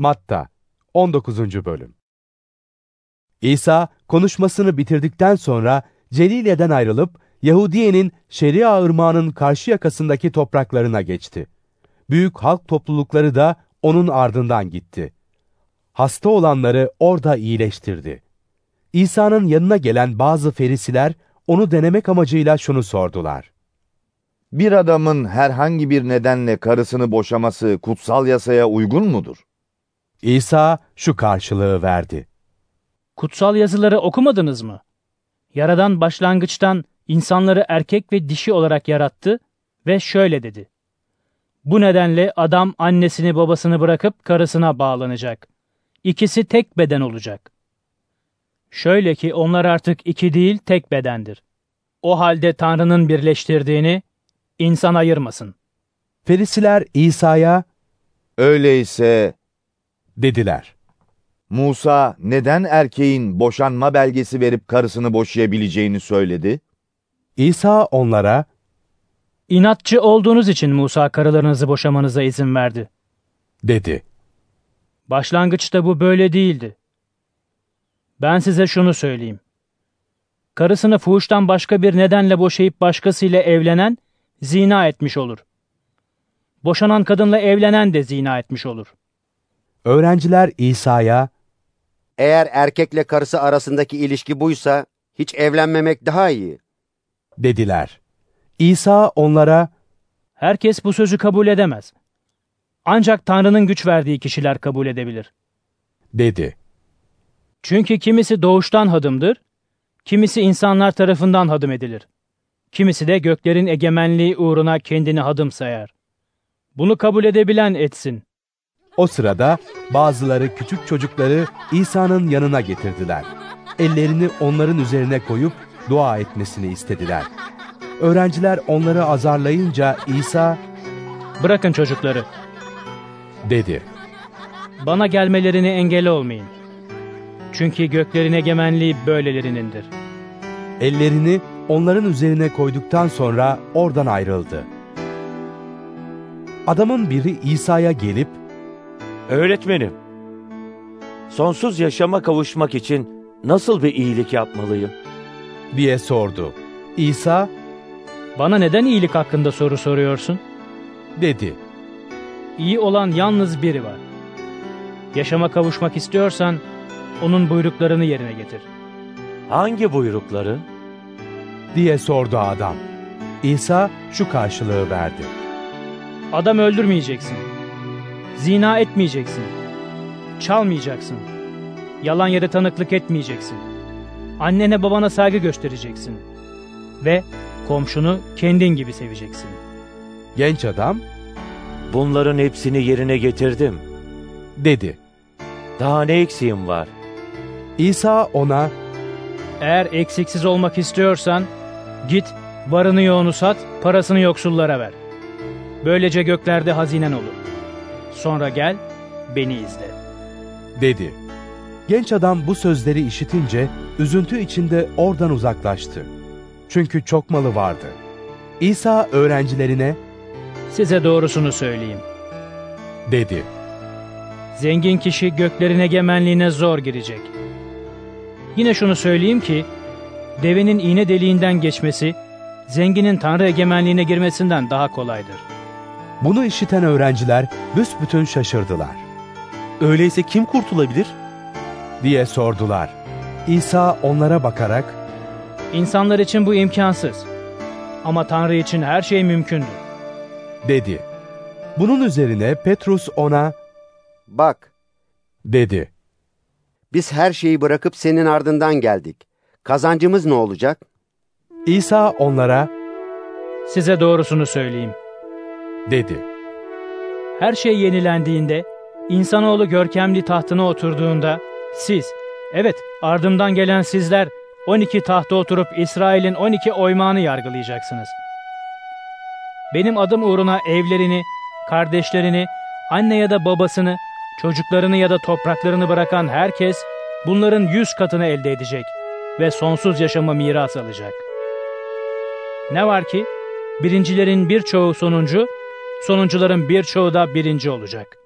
Matta 19. Bölüm İsa konuşmasını bitirdikten sonra Celile'den ayrılıp Yahudiye'nin Şeria ırmağının karşı yakasındaki topraklarına geçti. Büyük halk toplulukları da onun ardından gitti. Hasta olanları orada iyileştirdi. İsa'nın yanına gelen bazı ferisiler onu denemek amacıyla şunu sordular. Bir adamın herhangi bir nedenle karısını boşaması kutsal yasaya uygun mudur? İsa şu karşılığı verdi. Kutsal yazıları okumadınız mı? Yaradan başlangıçtan insanları erkek ve dişi olarak yarattı ve şöyle dedi. Bu nedenle adam annesini babasını bırakıp karısına bağlanacak. İkisi tek beden olacak. Şöyle ki onlar artık iki değil tek bedendir. O halde Tanrı'nın birleştirdiğini insan ayırmasın. Ferisiler İsa'ya Öyleyse dediler. Musa neden erkeğin boşanma belgesi verip karısını boşayabileceğini söyledi? İsa onlara İnatçı olduğunuz için Musa karılarınızı boşamanıza izin verdi. dedi. Başlangıçta bu böyle değildi. Ben size şunu söyleyeyim. Karısını fuhuştan başka bir nedenle boşayıp başkasıyla evlenen zina etmiş olur. Boşanan kadınla evlenen de zina etmiş olur. Öğrenciler İsa'ya Eğer erkekle karısı arasındaki ilişki buysa hiç evlenmemek daha iyi. dediler. İsa onlara Herkes bu sözü kabul edemez. Ancak Tanrı'nın güç verdiği kişiler kabul edebilir. dedi. Çünkü kimisi doğuştan hadımdır, kimisi insanlar tarafından hadım edilir. Kimisi de göklerin egemenliği uğruna kendini hadım sayar. Bunu kabul edebilen etsin. O sırada bazıları küçük çocukları İsa'nın yanına getirdiler. Ellerini onların üzerine koyup dua etmesini istediler. Öğrenciler onları azarlayınca İsa Bırakın çocukları, dedi. bana gelmelerine engel olmayın. Çünkü göklerin egemenliği böylelerinindir. Ellerini onların üzerine koyduktan sonra oradan ayrıldı. Adamın biri İsa'ya gelip Öğretmenim, sonsuz yaşama kavuşmak için nasıl bir iyilik yapmalıyım? diye sordu. İsa Bana neden iyilik hakkında soru soruyorsun? dedi. İyi olan yalnız biri var. Yaşama kavuşmak istiyorsan onun buyruklarını yerine getir. Hangi buyrukları? diye sordu adam. İsa şu karşılığı verdi. Adam öldürmeyeceksin. Zina etmeyeceksin. Çalmayacaksın. Yalan yere tanıklık etmeyeceksin. Annene babana saygı göstereceksin. Ve komşunu kendin gibi seveceksin. Genç adam Bunların hepsini yerine getirdim. dedi. Daha ne eksiğim var? İsa ona Eğer eksiksiz olmak istiyorsan git varını yoğunu sat, parasını yoksullara ver. Böylece göklerde hazinen olur. Sonra gel, beni izle. dedi. Genç adam bu sözleri işitince üzüntü içinde oradan uzaklaştı. Çünkü çok malı vardı. İsa öğrencilerine Size doğrusunu söyleyeyim. dedi. Zengin kişi göklerin egemenliğine zor girecek. Yine şunu söyleyeyim ki, devenin iğne deliğinden geçmesi, zenginin tanrı egemenliğine girmesinden daha kolaydır. Bunu işiten öğrenciler büsbütün şaşırdılar. Öyleyse kim kurtulabilir? diye sordular. İsa onlara bakarak İnsanlar için bu imkansız. Ama Tanrı için her şey mümkündür. dedi. Bunun üzerine Petrus ona Bak, dedi. biz her şeyi bırakıp senin ardından geldik. Kazancımız ne olacak? İsa onlara Size doğrusunu söyleyeyim. Dedi. Her şey yenilendiğinde, insanoğlu görkemli tahtına oturduğunda, siz, evet ardımdan gelen sizler 12 tahta oturup İsrail'in 12 oymağını yargılayacaksınız. Benim adım uğruna evlerini, kardeşlerini, anne ya da babasını, çocuklarını ya da topraklarını bırakan herkes bunların yüz katını elde edecek ve sonsuz yaşama miras alacak. Ne var ki, birincilerin birçoğu sonuncu, sonuncuların birçoğu da birinci olacak.